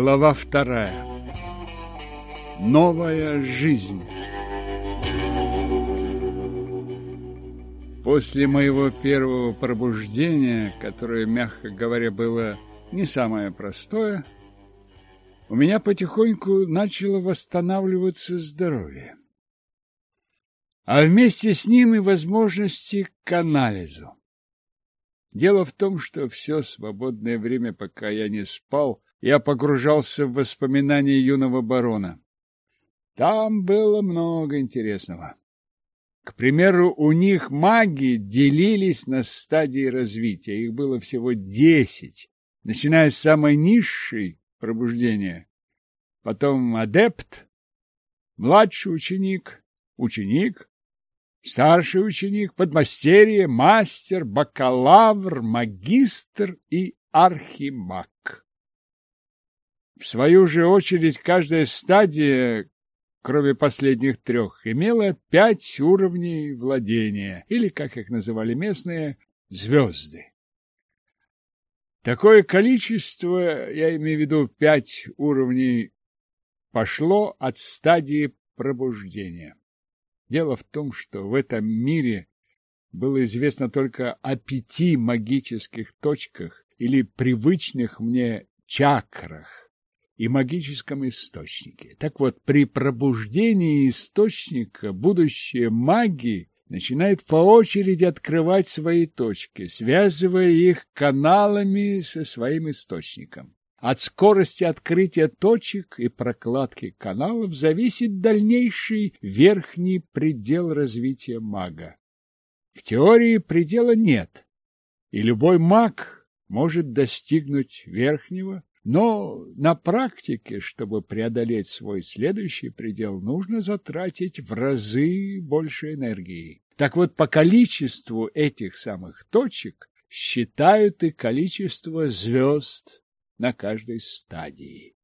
Глава вторая. Новая жизнь. После моего первого пробуждения, которое, мягко говоря, было не самое простое, у меня потихоньку начало восстанавливаться здоровье. А вместе с ним и возможности к анализу. Дело в том, что все свободное время, пока я не спал, я погружался в воспоминания юного барона. Там было много интересного. К примеру, у них маги делились на стадии развития. Их было всего десять, начиная с самой низшей пробуждения. Потом адепт, младший ученик, ученик, старший ученик, подмастерье, мастер, бакалавр, магистр и архимаг. В свою же очередь каждая стадия, кроме последних трех, имела пять уровней владения, или, как их называли местные, звезды. Такое количество, я имею в виду пять уровней, пошло от стадии пробуждения. Дело в том, что в этом мире было известно только о пяти магических точках или привычных мне чакрах и магическом источнике. Так вот, при пробуждении источника будущие маги начинают по очереди открывать свои точки, связывая их каналами со своим источником. От скорости открытия точек и прокладки каналов зависит дальнейший верхний предел развития мага. В теории предела нет, и любой маг может достигнуть верхнего, но на практике, чтобы преодолеть свой следующий предел, нужно затратить в разы больше энергии. Так вот, по количеству этих самых точек считают и количество звезд, на каждой стадии.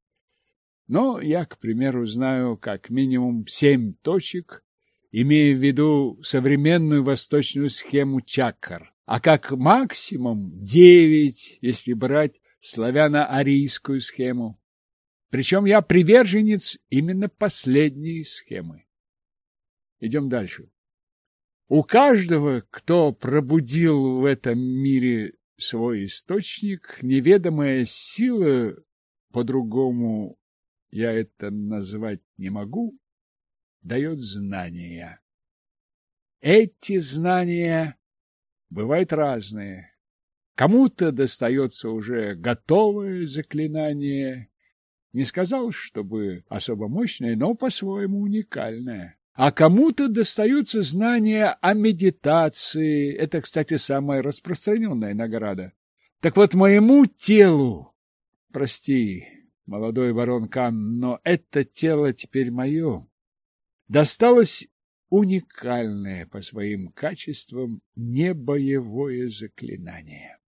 Но я, к примеру, знаю как минимум семь точек, имея в виду современную восточную схему чакр, а как максимум девять, если брать славяно-арийскую схему. Причем я приверженец именно последней схемы. Идем дальше. У каждого, кто пробудил в этом мире свой источник, неведомая сила, по-другому я это назвать не могу, дает знания. Эти знания бывают разные. Кому-то достается уже готовое заклинание, не сказал, чтобы особо мощное, но по-своему уникальное а кому-то достаются знания о медитации. Это, кстати, самая распространенная награда. Так вот, моему телу, прости, молодой барон Кан, но это тело теперь мое, досталось уникальное по своим качествам небоевое заклинание.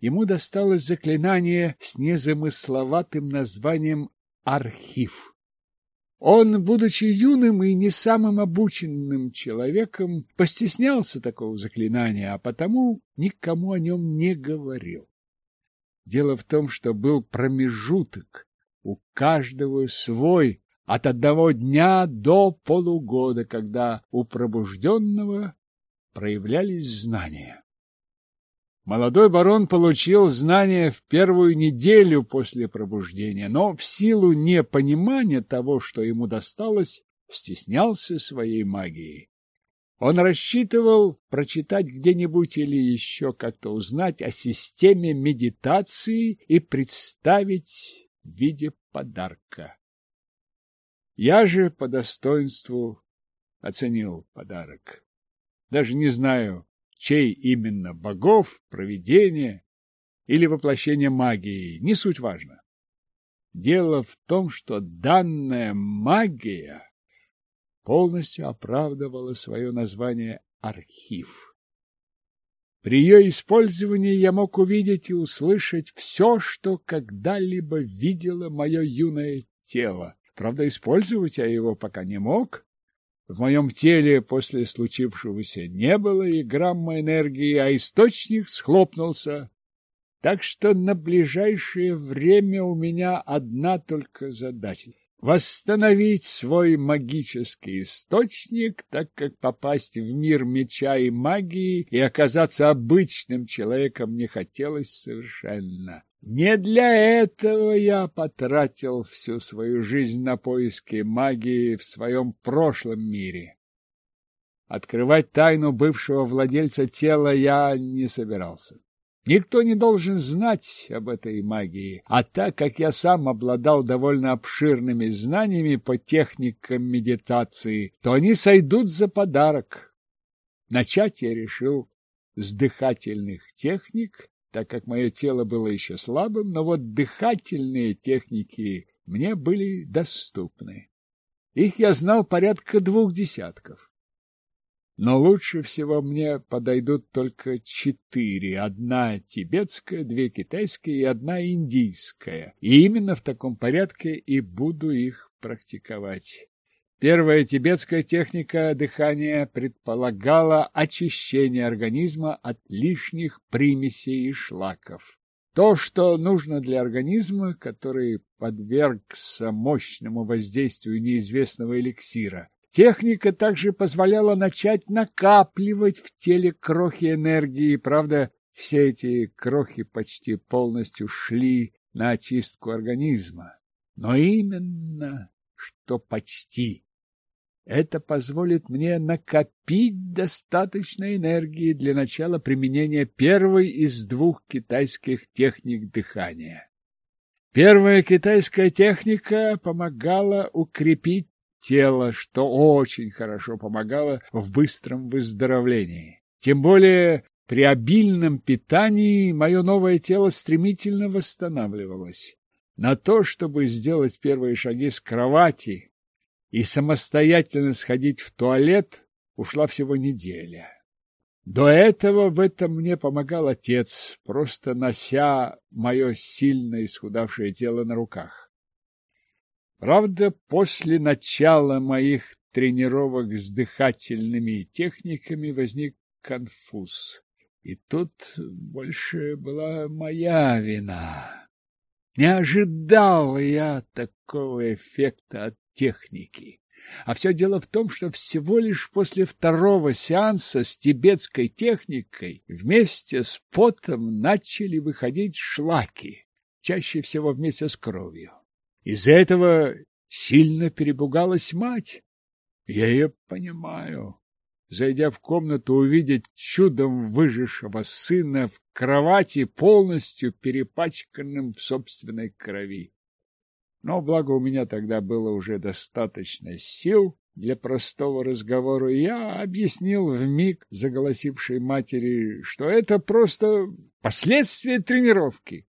Ему досталось заклинание с незамысловатым названием «Архив». Он, будучи юным и не самым обученным человеком, постеснялся такого заклинания, а потому никому о нем не говорил. Дело в том, что был промежуток, у каждого свой, от одного дня до полугода, когда у пробужденного проявлялись знания. Молодой барон получил знания в первую неделю после пробуждения, но в силу непонимания того, что ему досталось, стеснялся своей магией. Он рассчитывал прочитать где-нибудь или еще как-то узнать о системе медитации и представить в виде подарка. Я же по достоинству оценил подарок. Даже не знаю, чей именно богов, провидения или воплощение магии, не суть важно. Дело в том, что данная магия полностью оправдывала свое название «архив». При ее использовании я мог увидеть и услышать все, что когда-либо видело мое юное тело. Правда, использовать я его пока не мог, в моем теле после случившегося не было и грамма энергии, а источник схлопнулся. Так что на ближайшее время у меня одна только задача — восстановить свой магический источник, так как попасть в мир меча и магии и оказаться обычным человеком не хотелось совершенно. Не для этого я потратил всю свою жизнь на поиски магии в своем прошлом мире. Открывать тайну бывшего владельца тела я не собирался. Никто не должен знать об этой магии, а так как я сам обладал довольно обширными знаниями по техникам медитации, то они сойдут за подарок. Начать я решил с дыхательных техник, так как мое тело было еще слабым, но вот дыхательные техники мне были доступны. Их я знал порядка двух десятков. Но лучше всего мне подойдут только четыре. Одна тибетская, две китайские и одна индийская. И именно в таком порядке и буду их практиковать. Первая тибетская техника дыхания предполагала очищение организма от лишних примесей и шлаков. То, что нужно для организма, который подвергся мощному воздействию неизвестного эликсира. Техника также позволяла начать накапливать в теле крохи энергии. Правда, все эти крохи почти полностью шли на очистку организма. Но именно что почти. Это позволит мне накопить достаточно энергии для начала применения первой из двух китайских техник дыхания. Первая китайская техника помогала укрепить тело, что очень хорошо помогало в быстром выздоровлении. Тем более при обильном питании мое новое тело стремительно восстанавливалось. На то, чтобы сделать первые шаги с кровати и самостоятельно сходить в туалет, ушла всего неделя. До этого в этом мне помогал отец, просто нося мое сильно исхудавшее тело на руках. Правда, после начала моих тренировок с дыхательными техниками возник конфуз. И тут больше была моя вина. Не ожидал я такого эффекта от техники. А все дело в том, что всего лишь после второго сеанса с тибетской техникой вместе с потом начали выходить шлаки, чаще всего вместе с кровью. Из-за этого сильно перепугалась мать. Я ее понимаю. Зайдя в комнату, увидеть чудом выжившего сына в кровати, полностью перепачканным в собственной крови. Но, благо, у меня тогда было уже достаточно сил для простого разговора, и я объяснил вмиг заголосившей матери, что это просто последствия тренировки.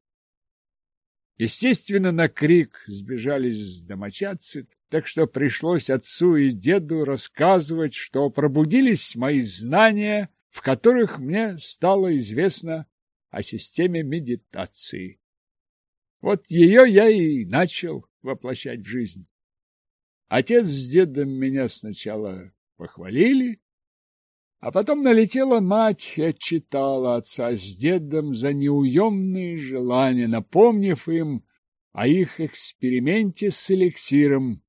Естественно, на крик сбежались домочадцы, так что пришлось отцу и деду рассказывать, что пробудились мои знания, в которых мне стало известно о системе медитации. Вот ее я и начал воплощать в жизнь. Отец с дедом меня сначала похвалили, а потом налетела мать и отчитала отца с дедом за неуемные желания, напомнив им о их эксперименте с эликсиром,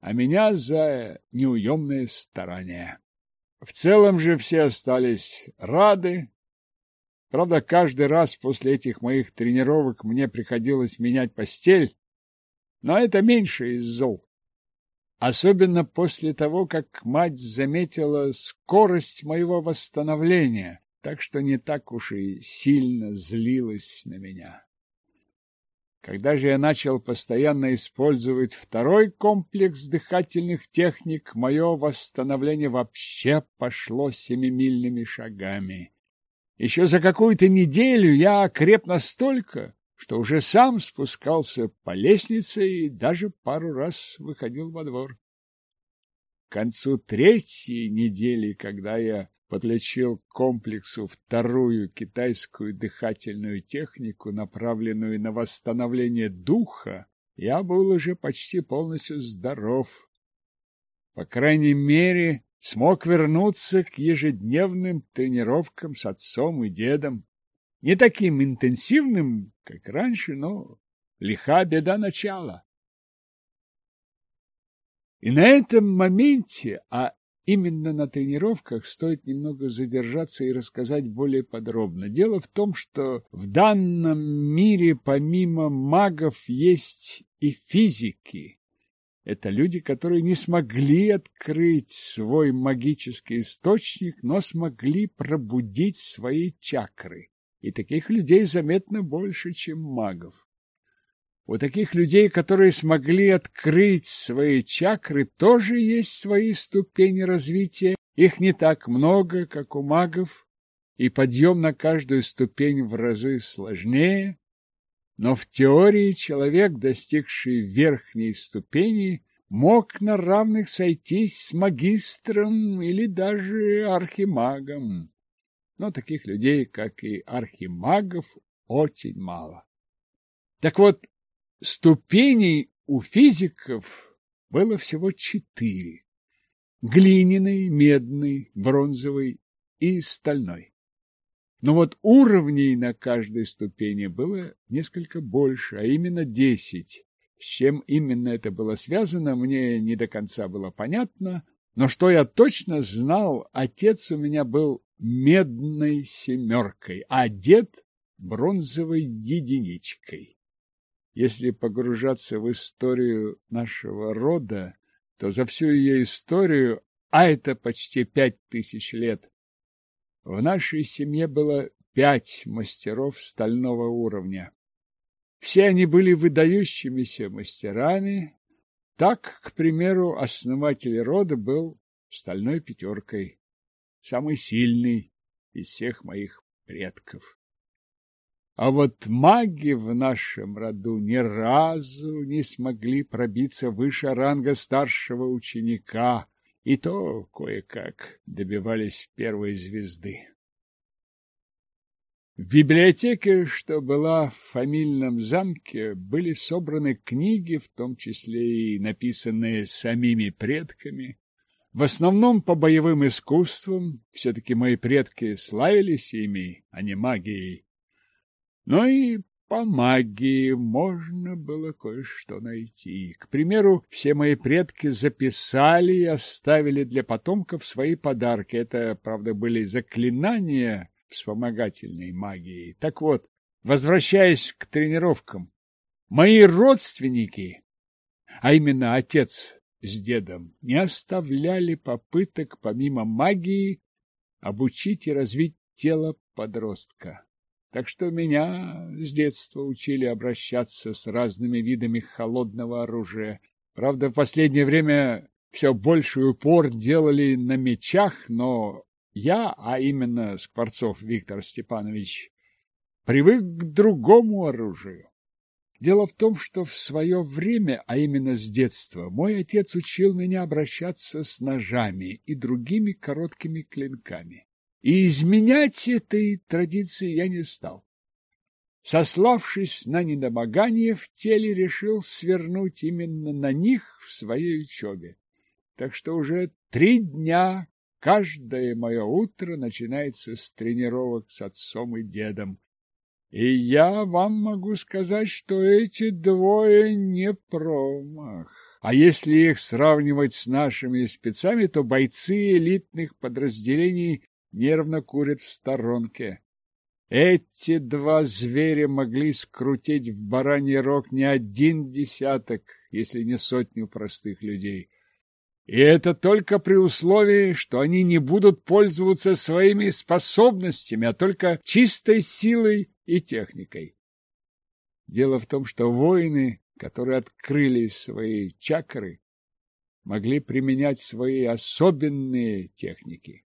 а меня за неуемные старания. В целом же все остались рады. Правда, каждый раз после этих моих тренировок мне приходилось менять постель, но это меньше из зол. Особенно после того, как мать заметила скорость моего восстановления, так что не так уж и сильно злилась на меня. Когда же я начал постоянно использовать второй комплекс дыхательных техник, мое восстановление вообще пошло семимильными шагами. Еще за какую-то неделю я окреп настолько, что уже сам спускался по лестнице и даже пару раз выходил во двор. К концу третьей недели, когда я подключил к комплексу вторую китайскую дыхательную технику, направленную на восстановление духа, я был уже почти полностью здоров. По крайней мере, смог вернуться к ежедневным тренировкам с отцом и дедом. Не таким интенсивным, как раньше, но лиха беда начала. И на этом моменте, а именно на тренировках, стоит немного задержаться и рассказать более подробно. Дело в том, что в данном мире помимо магов есть и физики. Это люди, которые не смогли открыть свой магический источник, но смогли пробудить свои чакры. И таких людей заметно больше, чем магов. У таких людей, которые смогли открыть свои чакры, тоже есть свои ступени развития. Их не так много, как у магов, и подъем на каждую ступень в разы сложнее. Но в теории человек, достигший верхней ступени, мог на равных сойтись с магистром или даже архимагом. Но таких людей, как и архимагов, очень мало. Так вот, ступеней у физиков было всего четыре. Глиняный, медный, бронзовый и стальной. Но вот уровней на каждой ступени было несколько больше, а именно десять. С чем именно это было связано, мне не до конца было понятно, но что я точно знал, отец у меня был медной семеркой, а дед — бронзовой единичкой. Если погружаться в историю нашего рода, то за всю ее историю, а это почти пять тысяч лет, в нашей семье было пять мастеров стального уровня. Все они были выдающимися мастерами. Так, к примеру, основатель рода был стальной пятеркой, самый сильный из всех моих предков. А вот маги в нашем роду ни разу не смогли пробиться выше ранга старшего ученика, и то кое-как добивались первой звезды. В библиотеке, что была в фамильном замке, были собраны книги, в том числе и написанные самими предками. В основном по боевым искусствам, все-таки мои предки славились ими, а не магией. Но и по магии можно было кое-что найти. К примеру, все мои предки записали и оставили для потомков свои подарки. Это, правда, были заклинания вспомогательной магией. Так вот, возвращаясь к тренировкам, мои родственники, а именно отец с дедом, не оставляли попыток помимо магии обучить и развить тело подростка. Так что меня с детства учили обращаться с разными видами холодного оружия. Правда, в последнее время все больший упор делали на мечах, но я, а именно Скворцов Виктор Степанович, привык к другому оружию. Дело в том, что в свое время, а именно с детства, мой отец учил меня обращаться с ножами и другими короткими клинками. И изменять этой традиции я не стал. Сославшись на недомогание в теле, решил свернуть именно на них в своей учебе. Так что уже три дня Каждое мое утро начинается с тренировок с отцом и дедом. И я вам могу сказать, что эти двое не промах. А если их сравнивать с нашими спецами, то бойцы элитных подразделений нервно курят в сторонке. Эти два зверя могли скрутить в бараний рог не один десяток, если не сотню простых людей. И это только при условии, что они не будут пользоваться своими способностями, а только чистой силой и техникой. Дело в том, что воины, которые открыли свои чакры, могли применять свои особенные техники.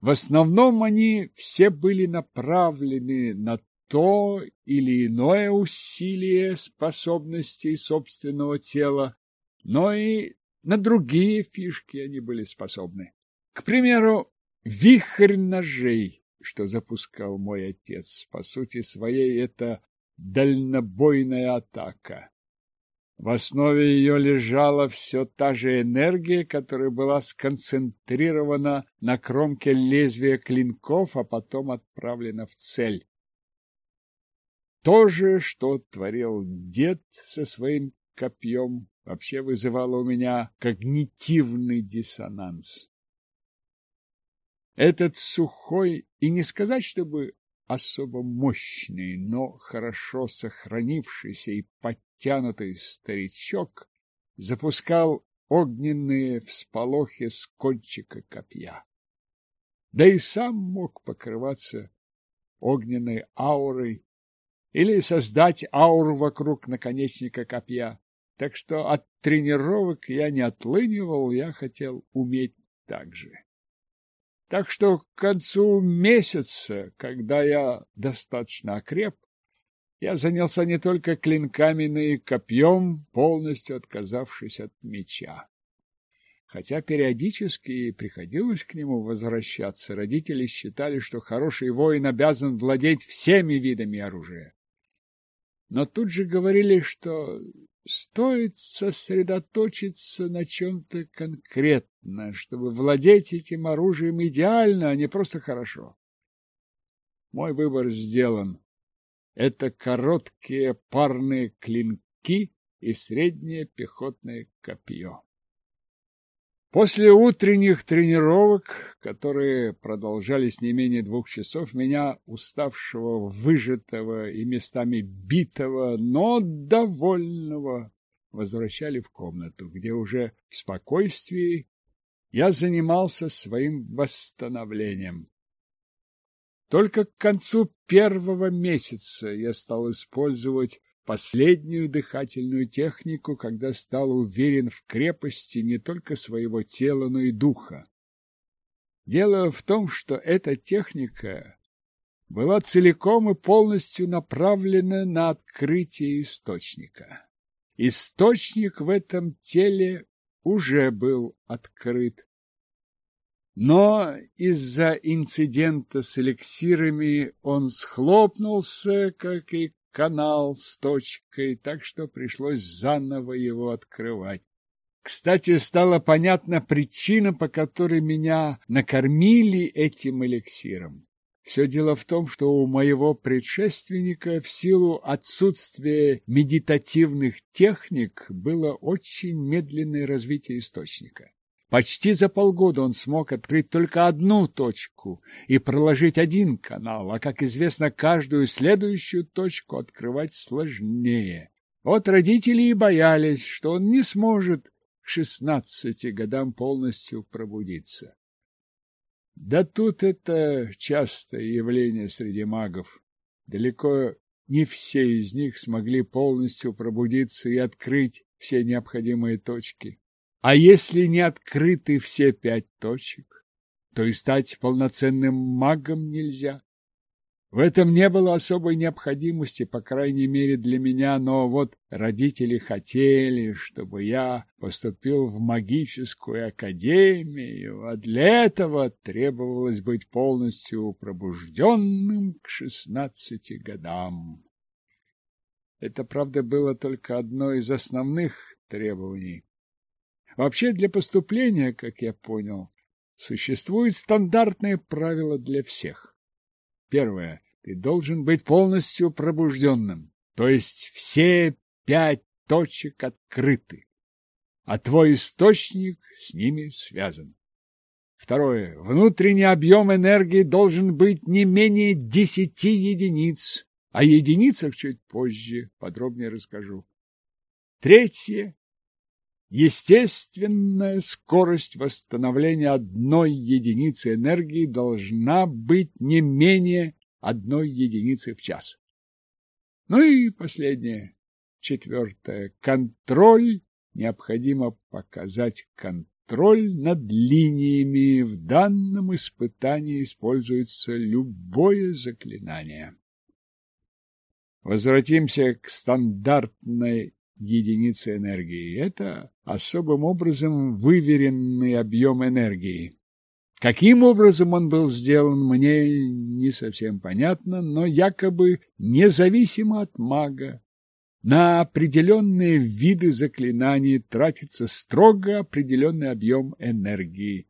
В основном они все были направлены на то или иное усилие способностей собственного тела, но и на другие фишки они были способны. К примеру, вихрь ножей, что запускал мой отец. По сути своей, это дальнобойная атака. В основе ее лежала все та же энергия, которая была сконцентрирована на кромке лезвия клинков, а потом отправлена в цель. то же, что творил дед со своим копьем, вообще вызывало у меня когнитивный диссонанс. Этот сухой, и не сказать, чтобы особо мощный, но хорошо сохранившийся и подтянутый старичок запускал огненные всполохи с кончика копья. Да и сам мог покрываться огненной аурой или создать ауру вокруг наконечника копья. Так что от тренировок я не отлынивал, я хотел уметь так же. Так что к концу месяца, когда я достаточно окреп, я занялся не только клинками, но и копьем, полностью отказавшись от меча. Хотя периодически приходилось к нему возвращаться, родители считали, что хороший воин обязан владеть всеми видами оружия. Но тут же говорили, что стоит сосредоточиться на чем-то конкретно, чтобы владеть этим оружием идеально, а не просто хорошо. Мой выбор сделан. Это короткие парные клинки и среднее пехотное копье. После утренних тренировок, которые продолжались не менее двух часов, меня, уставшего, выжатого и местами битого, но довольного, возвращали в комнату, где уже в спокойствии я занимался своим восстановлением. Только к концу первого месяца я стал использовать последнюю дыхательную технику, когда стал уверен в крепости не только своего тела, но и духа. Дело в том, что эта техника была целиком и полностью направлена на открытие источника. Источник в этом теле уже был открыт. Но из-за инцидента с эликсирами он схлопнулся, как и канал с точкой, так что пришлось заново его открывать. Кстати, стала понятна причина, по которой меня накормили этим эликсиром. Все дело в том, что у моего предшественника в силу отсутствия медитативных техник было очень медленное развитие источника. Почти за полгода он смог открыть только одну точку и проложить один канал, а, как известно, каждую следующую точку открывать сложнее. Вот родители и боялись, что он не сможет к шестнадцати годам полностью пробудиться. Да тут это частое явление среди магов. Далеко не все из них смогли полностью пробудиться и открыть все необходимые точки. А если не открыты все пять точек, то и стать полноценным магом нельзя. В этом не было особой необходимости, по крайней мере для меня, но вот родители хотели, чтобы я поступил в магическую академию, а для этого требовалось быть полностью пробужденным к шестнадцати годам. Это, правда, было только одно из основных требований. Вообще для поступления, как я понял, существуют стандартные правила для всех. Первое. Ты должен быть полностью пробужденным, то есть все пять точек открыты, а твой источник с ними связан. Второе. Внутренний объем энергии должен быть не менее десяти единиц. О единицах чуть позже подробнее расскажу. Третье. Естественная скорость восстановления одной единицы энергии должна быть не менее одной единицы в час. Ну и последнее, четвертое. Контроль. Необходимо показать контроль над линиями. В данном испытании используется любое заклинание. Возвратимся к стандартной единицы энергии. Это особым образом выверенный объем энергии. Каким образом он был сделан, мне не совсем понятно, но якобы независимо от мага. На определенные виды заклинаний тратится строго определенный объем энергии.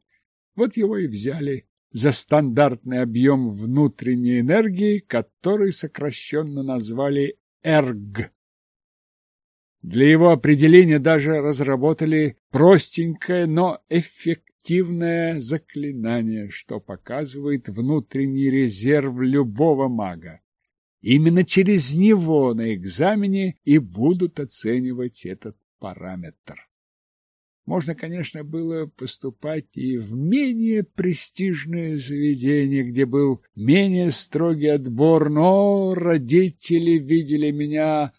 Вот его и взяли за стандартный объем внутренней энергии, который сокращенно назвали ЭРГ. Для его определения даже разработали простенькое, но эффективное заклинание, что показывает внутренний резерв любого мага. Именно через него на экзамене и будут оценивать этот параметр. Можно, конечно, было поступать и в менее престижное заведение, где был менее строгий отбор, но родители видели меня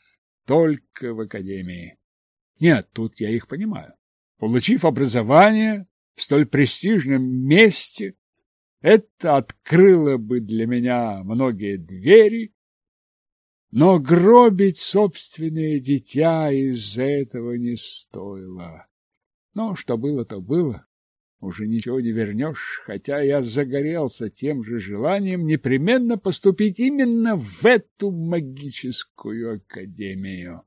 только в академии. Нет, тут я их понимаю. Получив образование в столь престижном месте, это открыло бы для меня многие двери, но гробить собственное дитя из-за этого не стоило. Но что было, то было. Уже ничего не вернешь, хотя я загорелся тем же желанием непременно поступить именно в эту магическую академию.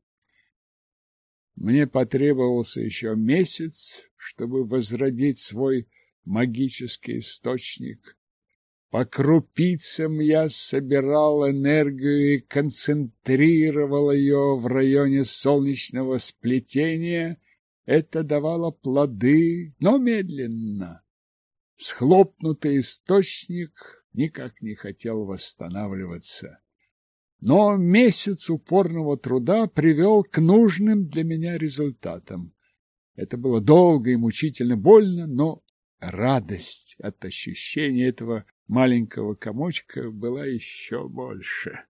Мне потребовался еще месяц, чтобы возродить свой магический источник. По крупицам я собирал энергию и концентрировал ее в районе солнечного сплетения — это давало плоды, но медленно. Схлопнутый источник никак не хотел восстанавливаться. Но месяц упорного труда привел к нужным для меня результатам. Это было долго и мучительно больно, но радость от ощущения этого маленького комочка была еще больше.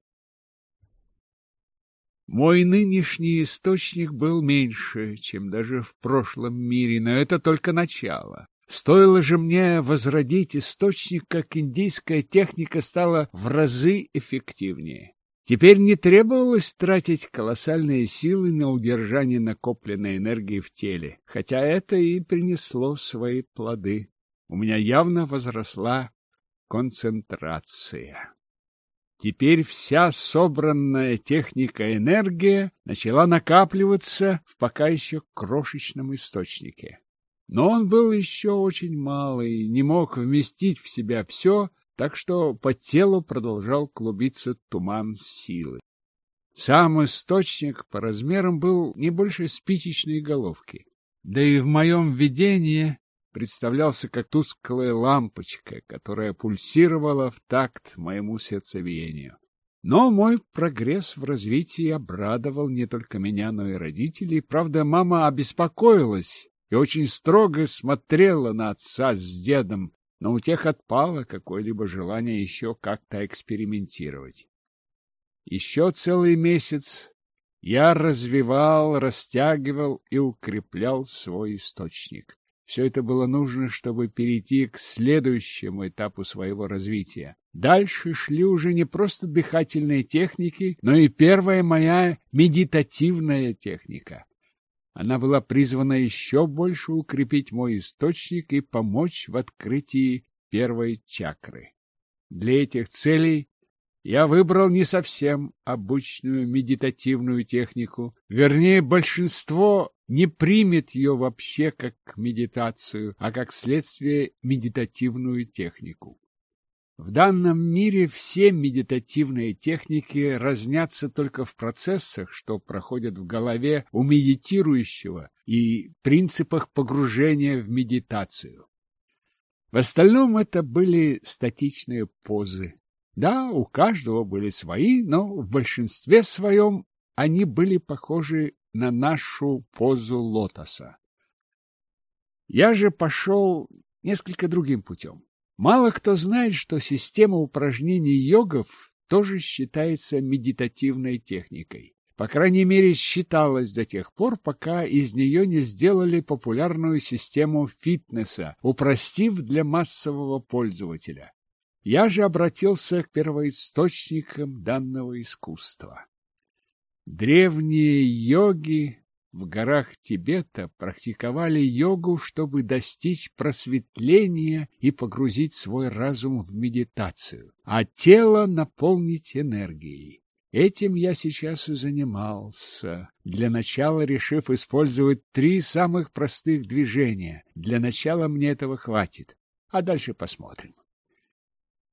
Мой нынешний источник был меньше, чем даже в прошлом мире, но это только начало. Стоило же мне возродить источник, как индийская техника стала в разы эффективнее. Теперь не требовалось тратить колоссальные силы на удержание накопленной энергии в теле, хотя это и принесло свои плоды. У меня явно возросла концентрация. Теперь вся собранная техника энергия начала накапливаться в пока еще крошечном источнике. Но он был еще очень малый, не мог вместить в себя все, так что по телу продолжал клубиться туман силы. Сам источник по размерам был не больше спичечной головки. Да и в моем видении представлялся как тусклая лампочка, которая пульсировала в такт моему сердцевиению. Но мой прогресс в развитии обрадовал не только меня, но и родителей. Правда, мама обеспокоилась и очень строго смотрела на отца с дедом, но у тех отпало какое-либо желание еще как-то экспериментировать. Еще целый месяц я развивал, растягивал и укреплял свой источник. Все это было нужно, чтобы перейти к следующему этапу своего развития. Дальше шли уже не просто дыхательные техники, но и первая моя медитативная техника. Она была призвана еще больше укрепить мой источник и помочь в открытии первой чакры. Для этих целей я выбрал не совсем обычную медитативную технику. Вернее, большинство не примет ее вообще как медитацию, а как следствие медитативную технику. В данном мире все медитативные техники разнятся только в процессах, что проходят в голове у медитирующего и принципах погружения в медитацию. В остальном это были статичные позы. Да, у каждого были свои, но в большинстве своем они были похожи на нашу позу лотоса. Я же пошел несколько другим путем. Мало кто знает, что система упражнений йогов тоже считается медитативной техникой. По крайней мере, считалось до тех пор, пока из нее не сделали популярную систему фитнеса, упростив для массового пользователя. Я же обратился к первоисточникам данного искусства. Древние йоги в горах Тибета практиковали йогу, чтобы достичь просветления и погрузить свой разум в медитацию, а тело наполнить энергией. Этим я сейчас и занимался, для начала решив использовать три самых простых движения. Для начала мне этого хватит, а дальше посмотрим.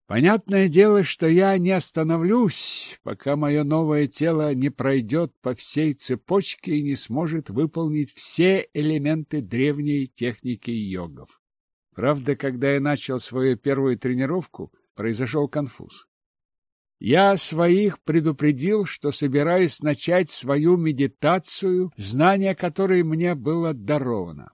Понятное дело, что я не остановлюсь, пока мое новое тело не пройдет по всей цепочке и не сможет выполнить все элементы древней техники йогов. Правда, когда я начал свою первую тренировку, произошел конфуз. Я своих предупредил, что собираюсь начать свою медитацию, знание которой мне было даровано.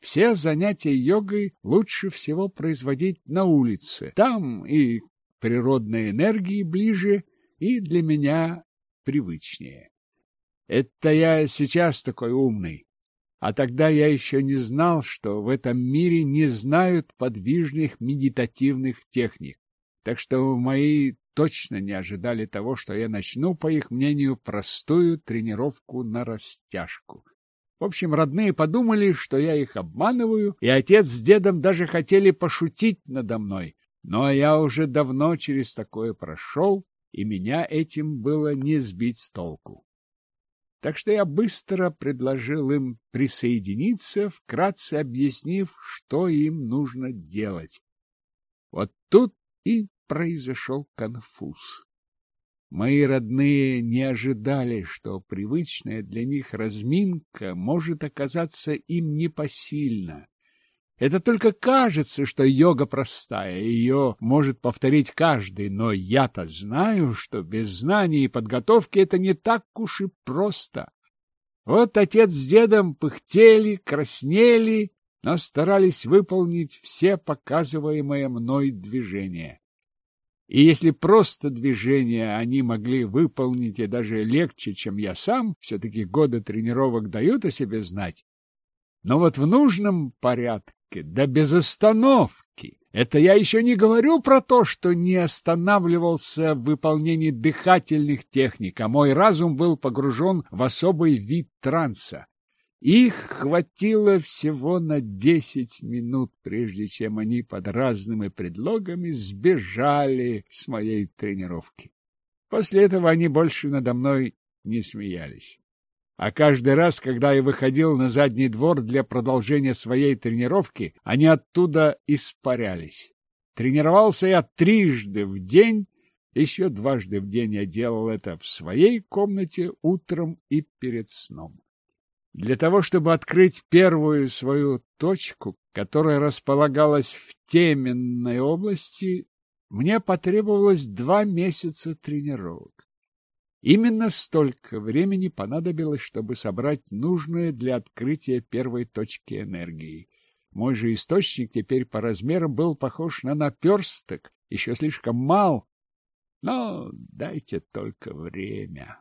Все занятия йогой лучше всего производить на улице. Там и природной энергии ближе, и для меня привычнее. Это я сейчас такой умный. А тогда я еще не знал, что в этом мире не знают подвижных медитативных техник. Так что мои точно не ожидали того, что я начну, по их мнению, простую тренировку на растяжку. В общем, родные подумали, что я их обманываю, и отец с дедом даже хотели пошутить надо мной. Но я уже давно через такое прошел, и меня этим было не сбить с толку. Так что я быстро предложил им присоединиться, вкратце объяснив, что им нужно делать. Вот тут и произошел конфуз. Мои родные не ожидали, что привычная для них разминка может оказаться им непосильна. Это только кажется, что йога простая, ее может повторить каждый, но я-то знаю, что без знаний и подготовки это не так уж и просто. Вот отец с дедом пыхтели, краснели, но старались выполнить все показываемые мной движения. И если просто движения они могли выполнить и даже легче, чем я сам, все-таки годы тренировок дают о себе знать. Но вот в нужном порядке, да без остановки, это я еще не говорю про то, что не останавливался в выполнении дыхательных техник, а мой разум был погружен в особый вид транса. Их хватило всего на десять минут, прежде чем они под разными предлогами сбежали с моей тренировки. После этого они больше надо мной не смеялись. А каждый раз, когда я выходил на задний двор для продолжения своей тренировки, они оттуда испарялись. Тренировался я трижды в день, еще дважды в день я делал это в своей комнате утром и перед сном. Для того, чтобы открыть первую свою точку, которая располагалась в теменной области, мне потребовалось два месяца тренировок. Именно столько времени понадобилось, чтобы собрать нужное для открытия первой точки энергии. Мой же источник теперь по размерам был похож на наперсток, еще слишком мал, но дайте только время.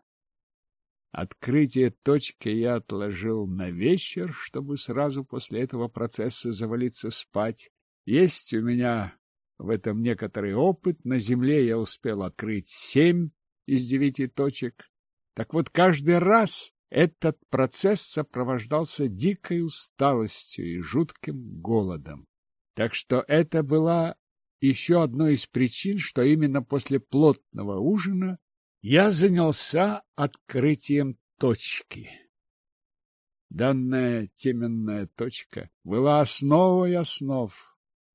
Открытие точки я отложил на вечер, чтобы сразу после этого процесса завалиться спать. Есть у меня в этом некоторый опыт. На Земле я успел открыть семь из девяти точек. Так вот, каждый раз этот процесс сопровождался дикой усталостью и жутким голодом. Так что это была еще одной из причин, что именно после плотного ужина я занялся открытием точки. Данная теменная точка была основой основ.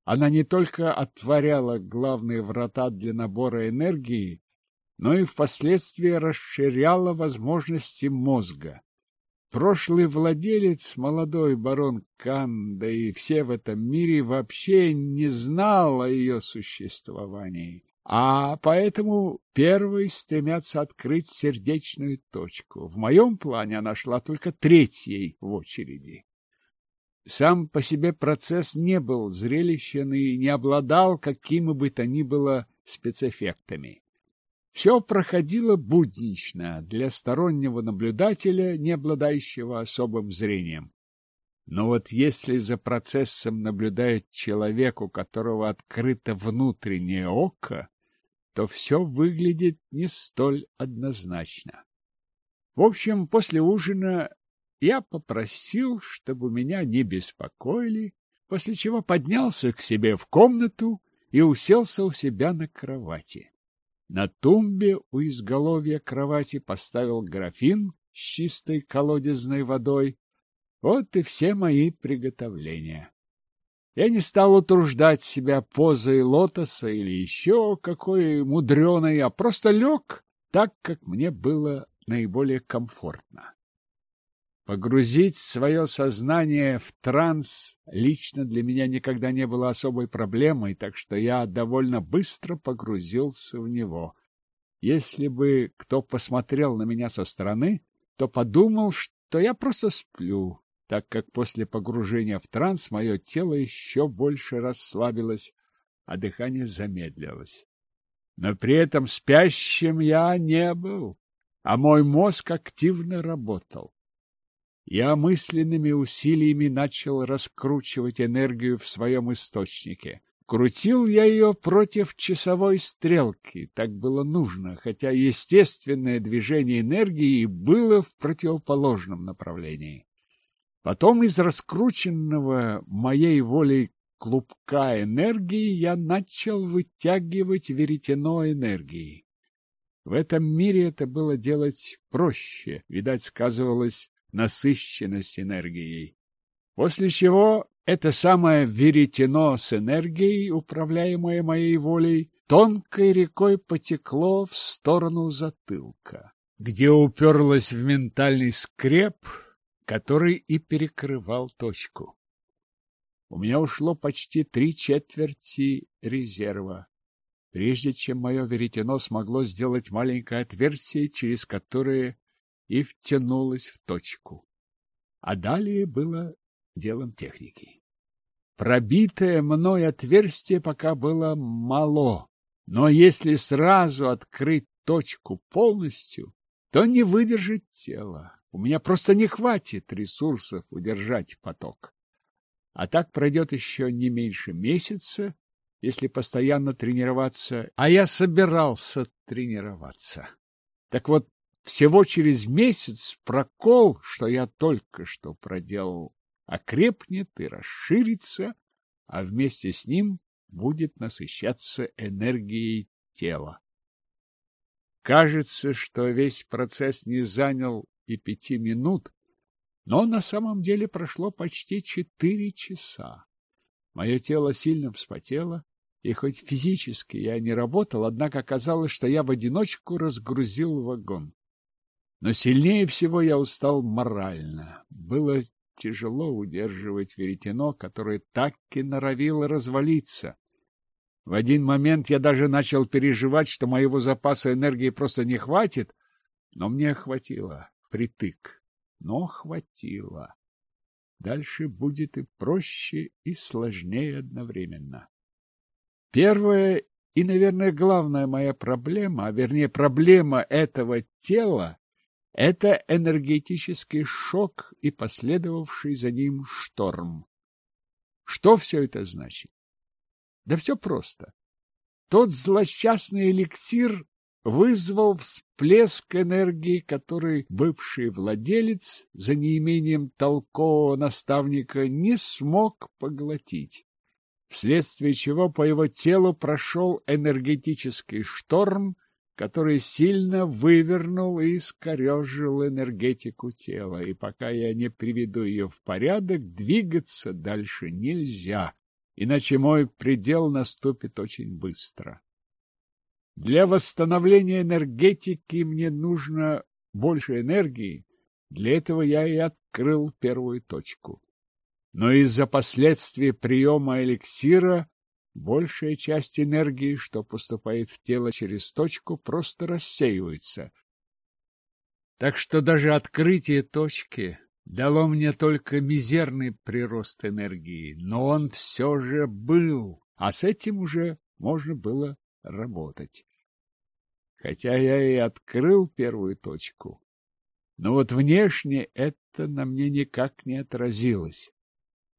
Она не только отворяла главные врата для набора энергии, но и впоследствии расширяла возможности мозга. Прошлый владелец, молодой барон Кан, да и все в этом мире вообще не знал о ее существовании а поэтому первые стремятся открыть сердечную точку. В моем плане она шла только третьей в очереди. Сам по себе процесс не был зрелищен и не обладал какими бы то ни было спецэффектами. Все проходило буднично для стороннего наблюдателя, не обладающего особым зрением. Но вот если за процессом наблюдает человек, у которого открыто внутреннее око, то все выглядит не столь однозначно. В общем, после ужина я попросил, чтобы меня не беспокоили, после чего поднялся к себе в комнату и уселся у себя на кровати. На тумбе у изголовья кровати поставил графин с чистой колодезной водой. Вот и все мои приготовления. Я не стал утруждать себя позой лотоса или еще какой мудреной, а просто лег так, как мне было наиболее комфортно. Погрузить свое сознание в транс лично для меня никогда не было особой проблемой, так что я довольно быстро погрузился в него. Если бы кто посмотрел на меня со стороны, то подумал, что я просто сплю, так как после погружения в транс мое тело еще больше расслабилось, а дыхание замедлилось. Но при этом спящим я не был, а мой мозг активно работал. Я мысленными усилиями начал раскручивать энергию в своем источнике. Крутил я ее против часовой стрелки, так было нужно, хотя естественное движение энергии было в противоположном направлении. Потом из раскрученного моей волей клубка энергии я начал вытягивать веретено энергии. В этом мире это было делать проще, видать, сказывалась насыщенность энергией. После чего это самое веретено с энергией, управляемое моей волей, тонкой рекой потекло в сторону затылка, где уперлось в ментальный скреп — который и перекрывал точку. У меня ушло почти три четверти резерва, прежде чем мое веретено смогло сделать маленькое отверстие, через которое и втянулось в точку. А далее было делом техники. Пробитое мной отверстие пока было мало, но если сразу открыть точку полностью, то не выдержит тело. У меня просто не хватит ресурсов удержать поток. А так пройдет еще не меньше месяца, если постоянно тренироваться, а я собирался тренироваться. Так вот, всего через месяц прокол, что я только что проделал, окрепнет и расширится, а вместе с ним будет насыщаться энергией тела. Кажется, что весь процесс не занял и пяти минут, но на самом деле прошло почти четыре часа. Мое тело сильно вспотело, и хоть физически я не работал, однако оказалось, что я в одиночку разгрузил вагон. Но сильнее всего я устал морально. Было тяжело удерживать веретено, которое так и норовило развалиться. В один момент я даже начал переживать, что моего запаса энергии просто не хватит, но мне хватило впритык, но хватило. Дальше будет и проще, и сложнее одновременно. Первая и, наверное, главная моя проблема, а вернее проблема этого тела, это энергетический шок и последовавший за ним шторм. Что все это значит? Да все просто. Тот злосчастный эликсир вызвал всплеск энергии, который бывший владелец за неимением толкового наставника не смог поглотить, вследствие чего по его телу прошел энергетический шторм, который сильно вывернул и искорежил энергетику тела, и пока я не приведу ее в порядок, двигаться дальше нельзя, иначе мой предел наступит очень быстро. Для восстановления энергетики мне нужно больше энергии. Для этого я и открыл первую точку. Но из-за последствий приема эликсира большая часть энергии, что поступает в тело через точку, просто рассеивается. Так что даже открытие точки дало мне только мизерный прирост энергии, но он все же был, а с этим уже можно было работать. Хотя я и открыл первую точку, но вот внешне это на мне никак не отразилось.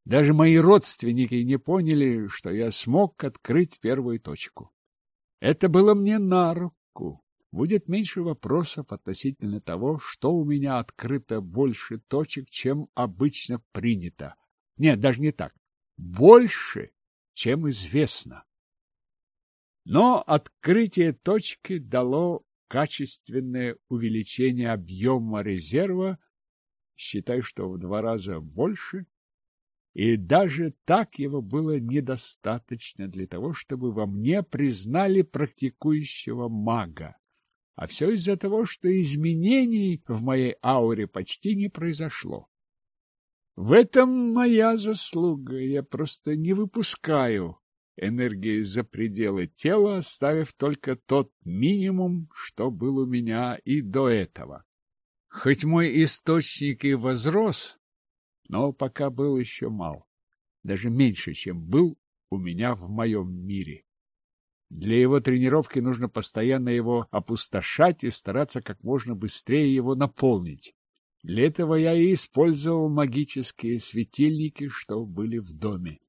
Даже мои родственники не поняли, что я смог открыть первую точку. Это было мне на руку. Будет меньше вопросов относительно того, что у меня открыто больше точек, чем обычно принято. Нет, даже не так. Больше, чем известно. Но открытие точки дало качественное увеличение объема резерва, считай, что в два раза больше, И даже так его было недостаточно для того, чтобы во мне признали практикующего мага. А все из-за того, что изменений в моей ауре почти не произошло. В этом моя заслуга. Я просто не выпускаю энергии за пределы тела, оставив только тот минимум, что был у меня и до этого. Хоть мой источник и возрос, но пока был еще мал, даже меньше, чем был у меня в моем мире. Для его тренировки нужно постоянно его опустошать и стараться как можно быстрее его наполнить. Для этого я и использовал магические светильники, что были в доме.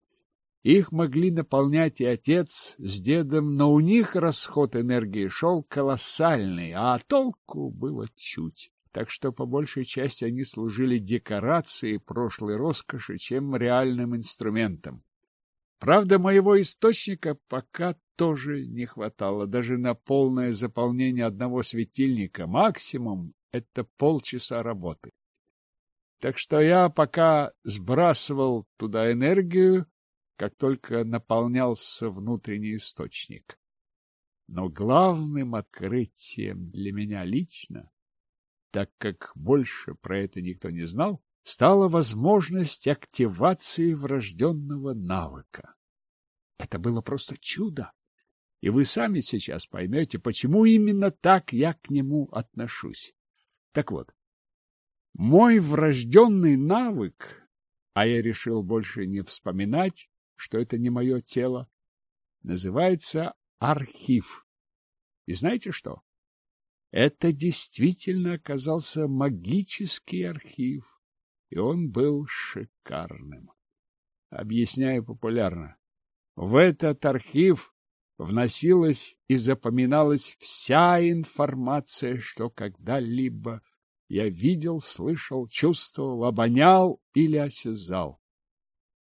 Их могли наполнять и отец с дедом, но у них расход энергии шел колоссальный, а толку было чуть так что по большей части они служили декорацией прошлой роскоши, чем реальным инструментом. Правда, моего источника пока тоже не хватало, даже на полное заполнение одного светильника. Максимум — это полчаса работы. Так что я пока сбрасывал туда энергию, как только наполнялся внутренний источник. Но главным открытием для меня лично так как больше про это никто не знал, стала возможность активации врожденного навыка. Это было просто чудо, и вы сами сейчас поймете, почему именно так я к нему отношусь. Так вот, мой врожденный навык, а я решил больше не вспоминать, что это не мое тело, называется архив. И знаете что? Это действительно оказался магический архив, и он был шикарным. Объясняю популярно. В этот архив вносилась и запоминалась вся информация, что когда-либо я видел, слышал, чувствовал, обонял или осязал.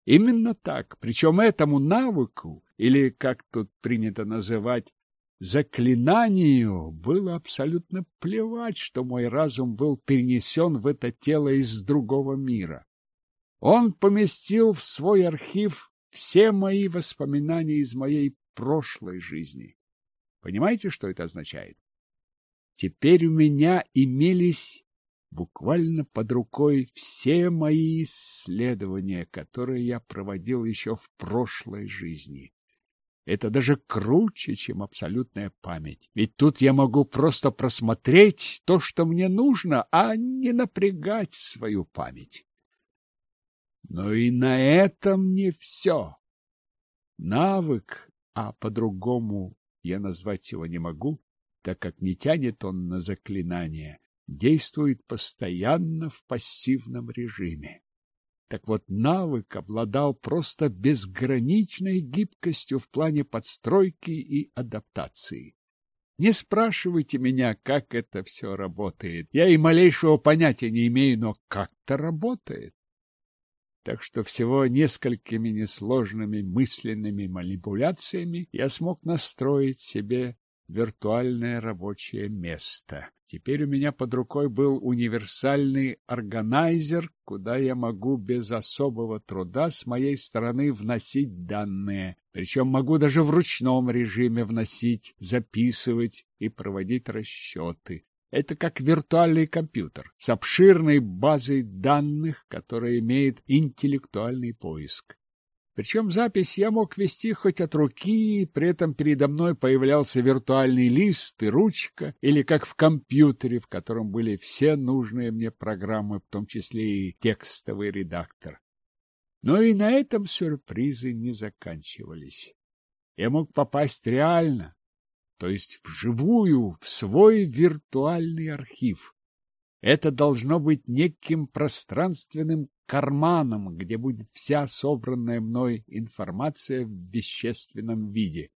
Именно так, причем этому навыку, или, как тут принято называть, Заклинанию было абсолютно плевать, что мой разум был перенесен в это тело из другого мира. Он поместил в свой архив все мои воспоминания из моей прошлой жизни. Понимаете, что это означает? Теперь у меня имелись буквально под рукой все мои исследования, которые я проводил еще в прошлой жизни. Это даже круче, чем абсолютная память. Ведь тут я могу просто просмотреть то, что мне нужно, а не напрягать свою память. Но и на этом не все. Навык, а по-другому я назвать его не могу, так как не тянет он на заклинание, действует постоянно в пассивном режиме. Так вот, навык обладал просто безграничной гибкостью в плане подстройки и адаптации. Не спрашивайте меня, как это все работает. Я и малейшего понятия не имею, но как-то работает. Так что всего несколькими несложными мысленными манипуляциями я смог настроить себе виртуальное рабочее место. Теперь у меня под рукой был универсальный органайзер, куда я могу без особого труда с моей стороны вносить данные. Причем могу даже в ручном режиме вносить, записывать и проводить расчеты. Это как виртуальный компьютер с обширной базой данных, которая имеет интеллектуальный поиск. Причем запись я мог вести хоть от руки, при этом передо мной появлялся виртуальный лист и ручка, или как в компьютере, в котором были все нужные мне программы, в том числе и текстовый редактор. Но и на этом сюрпризы не заканчивались. Я мог попасть реально, то есть вживую, в свой виртуальный архив. Это должно быть неким пространственным карманом, где будет вся собранная мной информация в вещественном виде.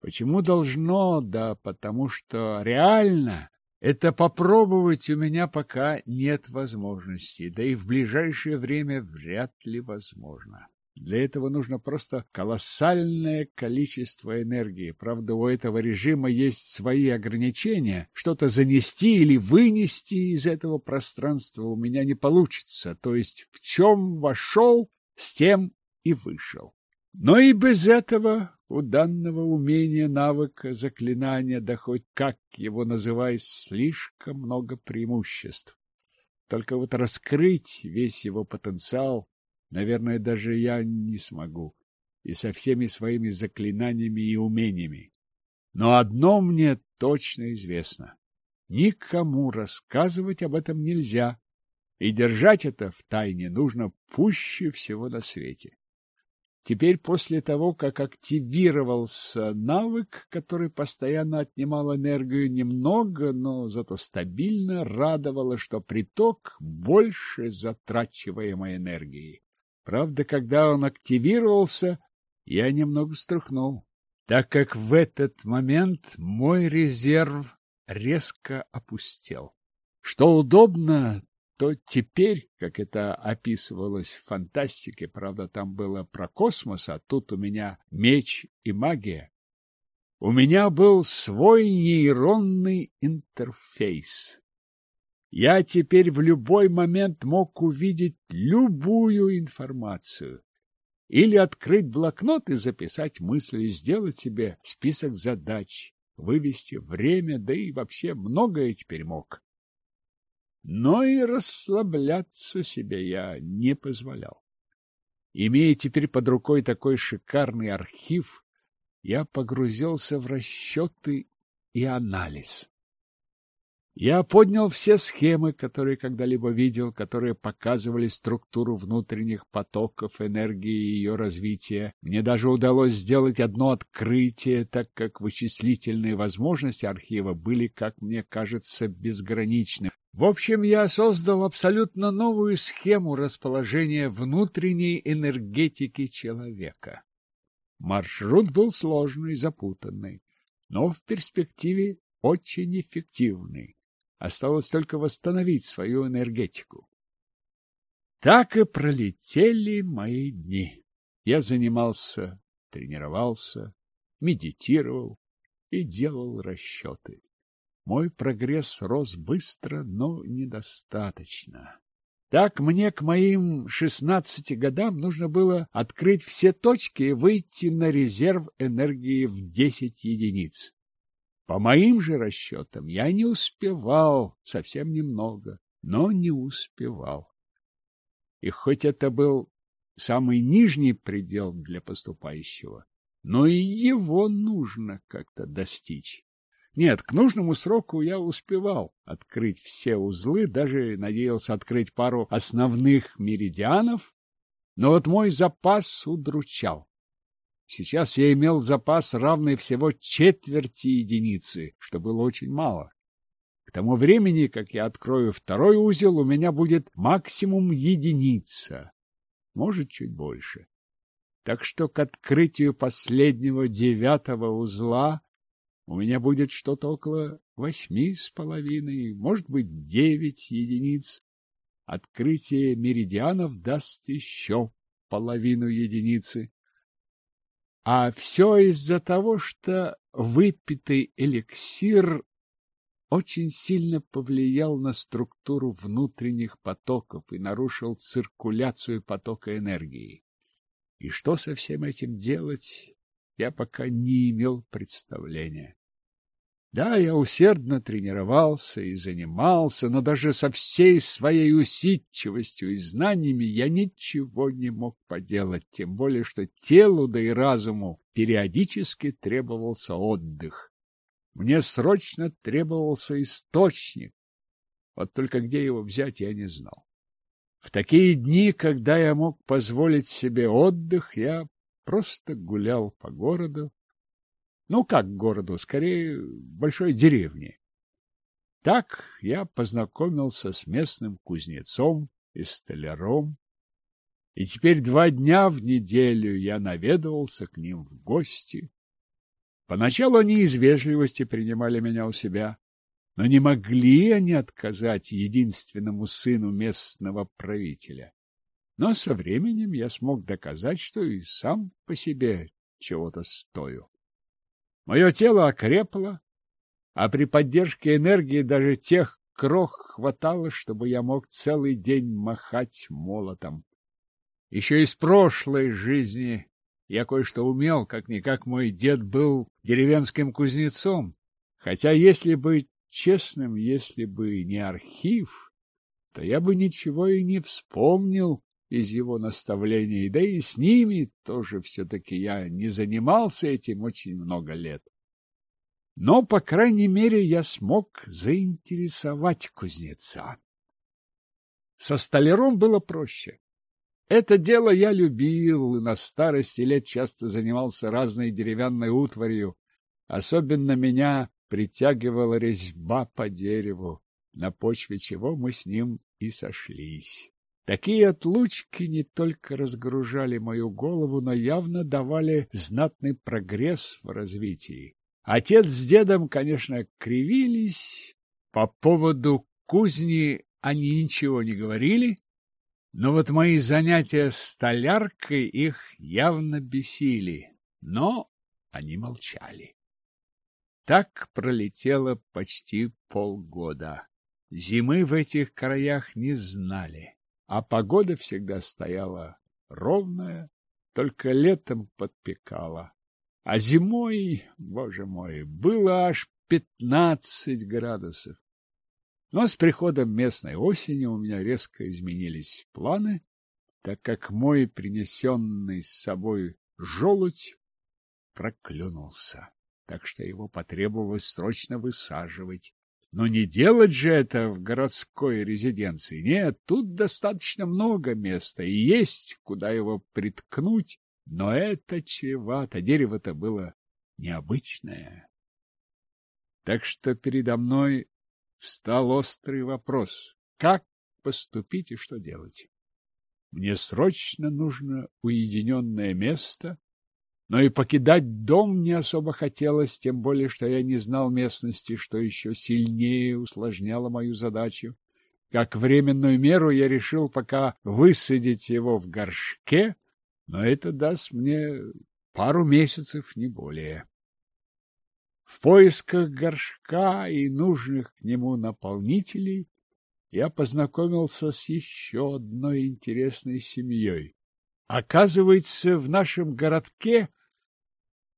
Почему должно? Да потому что реально это попробовать у меня пока нет возможности, да и в ближайшее время вряд ли возможно. Для этого нужно просто колоссальное количество энергии. Правда, у этого режима есть свои ограничения. Что-то занести или вынести из этого пространства у меня не получится. То есть в чем вошел, С тем и вышел. Но и без этого у данного умения, навыка, заклинания, да хоть как его называй, слишком много преимуществ. Только вот раскрыть весь его потенциал, наверное, даже я не смогу, и со всеми своими заклинаниями и умениями. Но одно мне точно известно. Никому рассказывать об этом нельзя, и держать это в тайне нужно пуще всего на свете. Теперь, после того, как активировался навык, который постоянно отнимал энергию немного, но зато стабильно радовало, что приток больше затрачиваемой энергии. Правда, когда он активировался, я немного струхнул, так как в этот момент мой резерв резко опустел. Что удобно, то теперь, как это описывалось в фантастике, правда, там было про космос, а тут у меня меч и магия, у меня был свой нейронный интерфейс. Я теперь в любой момент мог увидеть любую информацию. Или открыть блокнот и записать мысли, сделать себе список задач, вывести время, да и вообще многое теперь мог но и расслабляться себе я не позволял. Имея теперь под рукой такой шикарный архив, я погрузился в расчеты и анализ. Я поднял все схемы, которые когда-либо видел, которые показывали структуру внутренних потоков энергии и ее развития. Мне даже удалось сделать одно открытие, так как вычислительные возможности архива были, как мне кажется, безграничны. В общем, я создал абсолютно новую схему расположения внутренней энергетики человека. Маршрут был сложный, запутанный, но в перспективе очень эффективный. Осталось только восстановить свою энергетику. Так и пролетели мои дни. Я занимался, тренировался, медитировал и делал расчеты. Мой прогресс рос быстро, но недостаточно. Так мне к моим шестнадцати годам нужно было открыть все точки и выйти на резерв энергии в десять единиц. По моим же расчетам, я не успевал, совсем немного, но не успевал. И хоть это был самый нижний предел для поступающего, но и его нужно как-то достичь. Нет, к нужному сроку я успевал открыть все узлы, даже надеялся открыть пару основных меридианов, но вот мой запас удручал. Сейчас я имел запас, равный всего четверти единицы, что было очень мало. К тому времени, как я открою второй узел, у меня будет максимум единица, может, чуть больше. Так что к открытию последнего девятого узла у меня будет что-то около восьми с половиной, может быть, девять единиц. Открытие меридианов даст еще половину единицы. А все из-за того, что выпитый эликсир очень сильно повлиял на структуру внутренних потоков и нарушил циркуляцию потока энергии. И что со всем этим делать, я пока не имел представления. Да, я усердно тренировался и занимался, но даже со всей своей усидчивостью и знаниями я ничего не мог поделать, тем более что телу да и разуму периодически требовался отдых. Мне срочно требовался источник, вот только где его взять я не знал. В такие дни, когда я мог позволить себе отдых, я просто гулял по городу, ну, как городу, скорее, большой деревне. Так я познакомился с местным кузнецом и столяром, и теперь два дня в неделю я наведывался к ним в гости. Поначалу они из вежливости принимали меня у себя, но не могли они отказать единственному сыну местного правителя. Но со временем я смог доказать, что и сам по себе чего-то стою. Мое тело окрепло, а при поддержке энергии даже тех крох хватало, чтобы я мог целый день махать молотом. Еще из прошлой жизни я кое-что умел, как-никак мой дед был деревенским кузнецом. Хотя, если быть честным, если бы не архив, то я бы ничего и не вспомнил из его наставлений, да и с ними тоже все-таки я не занимался этим очень много лет. Но, по крайней мере, я смог заинтересовать кузнеца. Со столяром было проще. Это дело я любил и на старости лет часто занимался разной деревянной утварью. Особенно меня притягивала резьба по дереву, на почве чего мы с ним и сошлись. Такие отлучки не только разгружали мою голову, но явно давали знатный прогресс в развитии. Отец с дедом, конечно, кривились. По поводу кузни они ничего не говорили, но вот мои занятия столяркой их явно бесили, но они молчали. Так пролетело почти полгода. Зимы в этих краях не знали а погода всегда стояла ровная, только летом подпекала. А зимой, боже мой, было аж пятнадцать градусов. Но с приходом местной осени у меня резко изменились планы, так как мой принесенный с собой желудь проклюнулся, так что его потребовалось срочно высаживать. Но не делать же это в городской резиденции. Нет, тут достаточно много места, и есть куда его приткнуть. Но это чревато. Дерево-то было необычное. Так что передо мной встал острый вопрос. Как поступить и что делать? Мне срочно нужно уединенное место, но и покидать дом не особо хотелось, тем более, что я не знал местности, что еще сильнее усложняло мою задачу. Как временную меру я решил пока высадить его в горшке, но это даст мне пару месяцев, не более. В поисках горшка и нужных к нему наполнителей я познакомился с еще одной интересной семьей. Оказывается, в нашем городке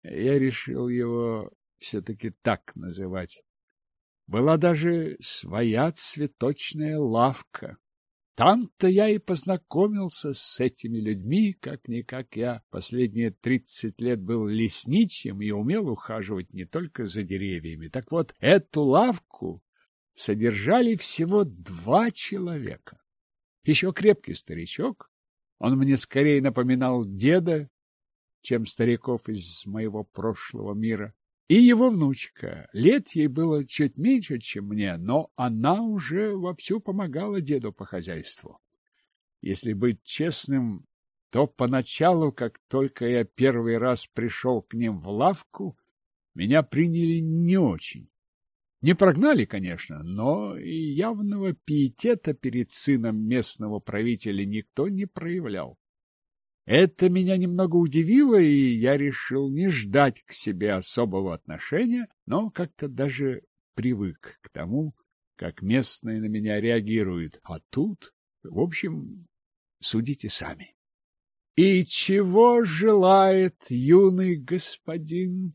я решил его все-таки так называть. Была даже своя цветочная лавка. Там-то я и познакомился с этими людьми, как-никак я последние тридцать лет был лесничим и умел ухаживать не только за деревьями. Так вот, эту лавку содержали всего два человека. Еще крепкий старичок, он мне скорее напоминал деда, чем стариков из моего прошлого мира. И его внучка. Лет ей было чуть меньше, чем мне, но она уже вовсю помогала деду по хозяйству. Если быть честным, то поначалу, как только я первый раз пришел к ним в лавку, меня приняли не очень. Не прогнали, конечно, но и явного пиетета перед сыном местного правителя никто не проявлял. Это меня немного удивило, и я решил не ждать к себе особого отношения, но как-то даже привык к тому, как местные на меня реагируют. А тут, в общем, судите сами. — И чего желает юный господин?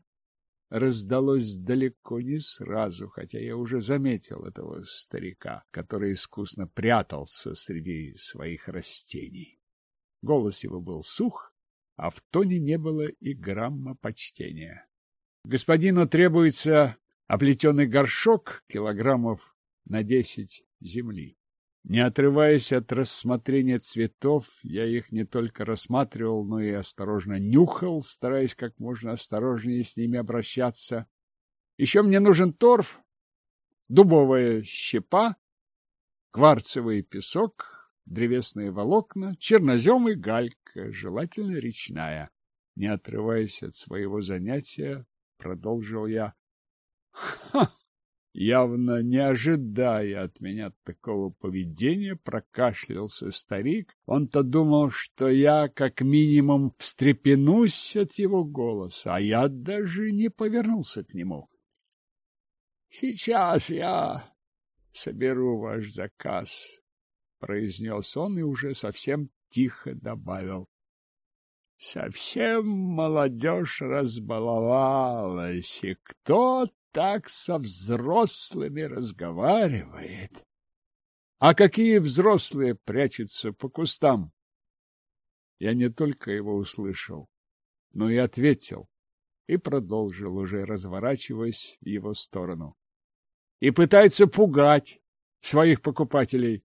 Раздалось далеко не сразу, хотя я уже заметил этого старика, который искусно прятался среди своих растений. Голос его был сух, а в тоне не было и грамма почтения. Господину требуется оплетенный горшок килограммов на десять земли. Не отрываясь от рассмотрения цветов, я их не только рассматривал, но и осторожно нюхал, стараясь как можно осторожнее с ними обращаться. Еще мне нужен торф, дубовая щепа, кварцевый песок, древесные волокна, чернозем и галька, желательно речная. Не отрываясь от своего занятия, продолжил я. Ха! Явно не ожидая от меня такого поведения, прокашлялся старик. Он-то думал, что я как минимум встрепенусь от его голоса, а я даже не повернулся к нему. — Сейчас я соберу ваш заказ, произнес он и уже совсем тихо добавил. Совсем молодежь разбаловалась, и кто так со взрослыми разговаривает? А какие взрослые прячутся по кустам? Я не только его услышал, но и ответил и продолжил, уже разворачиваясь в его сторону. И пытается пугать своих покупателей.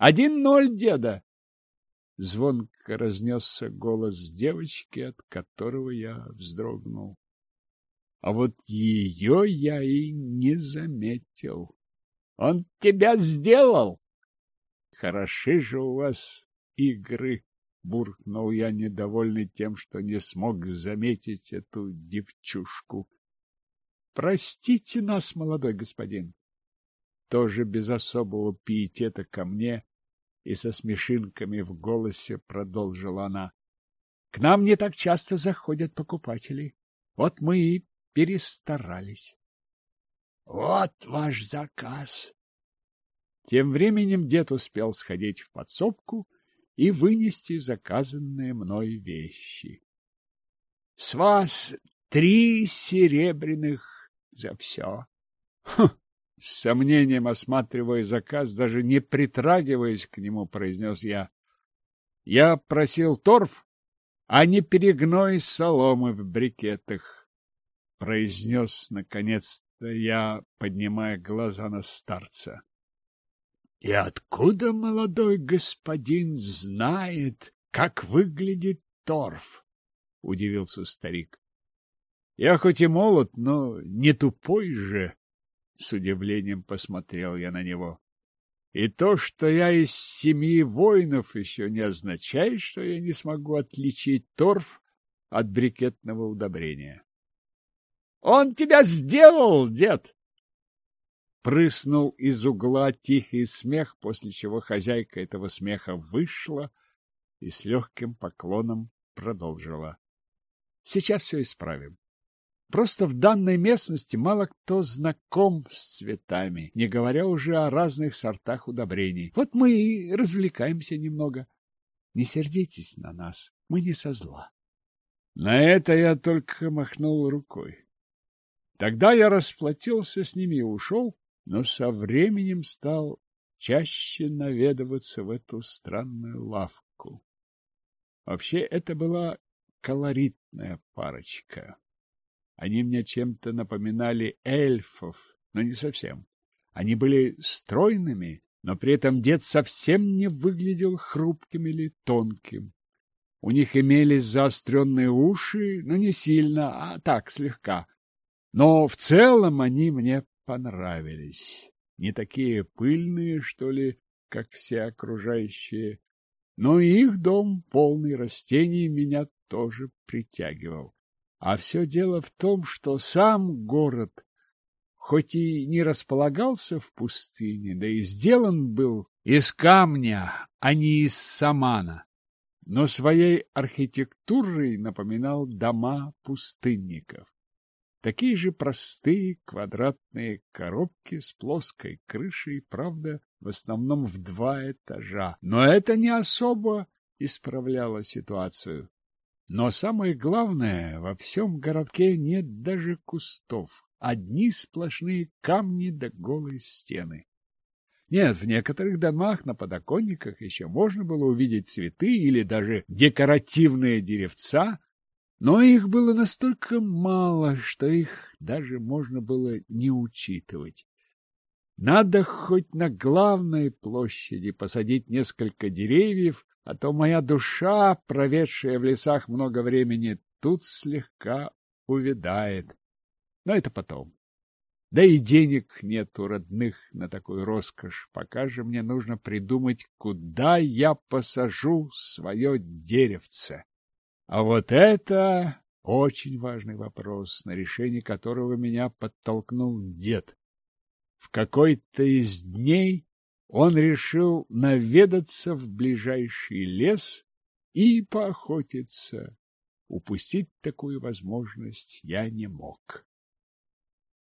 Один ноль, деда! Звонко разнесся голос девочки, от которого я вздрогнул. А вот ее я и не заметил. Он тебя сделал! Хороши же у вас игры, буркнул я, недовольный тем, что не смог заметить эту девчушку. Простите нас, молодой господин. Тоже без особого пиетета ко мне и со смешинками в голосе продолжила она. К нам не так часто заходят покупатели. Вот мы и перестарались. Вот ваш заказ. Тем временем дед успел сходить в подсобку и вынести заказанные мной вещи. С вас три серебряных за все. Хм, с сомнением осматривая заказ, даже не притрагиваясь к нему, произнес я. Я просил торф, а не перегной соломы в брикетах, произнес наконец-то я, поднимая глаза на старца. — И откуда молодой господин знает, как выглядит торф? — удивился старик. — Я хоть и молод, но не тупой же, — с удивлением посмотрел я на него. И то, что я из семьи воинов, еще не означает, что я не смогу отличить торф от брикетного удобрения. — Он тебя сделал, дед! Прыснул из угла тихий смех, после чего хозяйка этого смеха вышла и с легким поклоном продолжила. Сейчас все исправим. Просто в данной местности мало кто знаком с цветами, не говоря уже о разных сортах удобрений. Вот мы и развлекаемся немного. Не сердитесь на нас, мы не со зла. На это я только махнул рукой. Тогда я расплатился с ними и ушел, но со временем стал чаще наведываться в эту странную лавку. Вообще, это была колоритная парочка. Они мне чем-то напоминали эльфов, но не совсем. Они были стройными, но при этом дед совсем не выглядел хрупким или тонким. У них имелись заостренные уши, но не сильно, а так, слегка. Но в целом они мне понравились. Не такие пыльные, что ли, как все окружающие, но их дом, полный растений, меня тоже притягивал. А все дело в том, что сам город, хоть и не располагался в пустыне, да и сделан был из камня, а не из самана, но своей архитектурой напоминал дома пустынников. Такие же простые квадратные коробки с плоской крышей, правда, в основном в два этажа. Но это не особо исправляло ситуацию. Но самое главное, во всем городке нет даже кустов. Одни сплошные камни да голые стены. Нет, в некоторых домах на подоконниках еще можно было увидеть цветы или даже декоративные деревца, но их было настолько мало, что их даже можно было не учитывать. Надо хоть на главной площади посадить несколько деревьев, а то моя душа, проведшая в лесах много времени, тут слегка увядает. Но это потом. Да и денег нет у родных на такую роскошь. Пока же мне нужно придумать, куда я посажу свое деревце. А вот это очень важный вопрос, на решение которого меня подтолкнул дед. В какой-то из дней он решил наведаться в ближайший лес и поохотиться. Упустить такую возможность я не мог.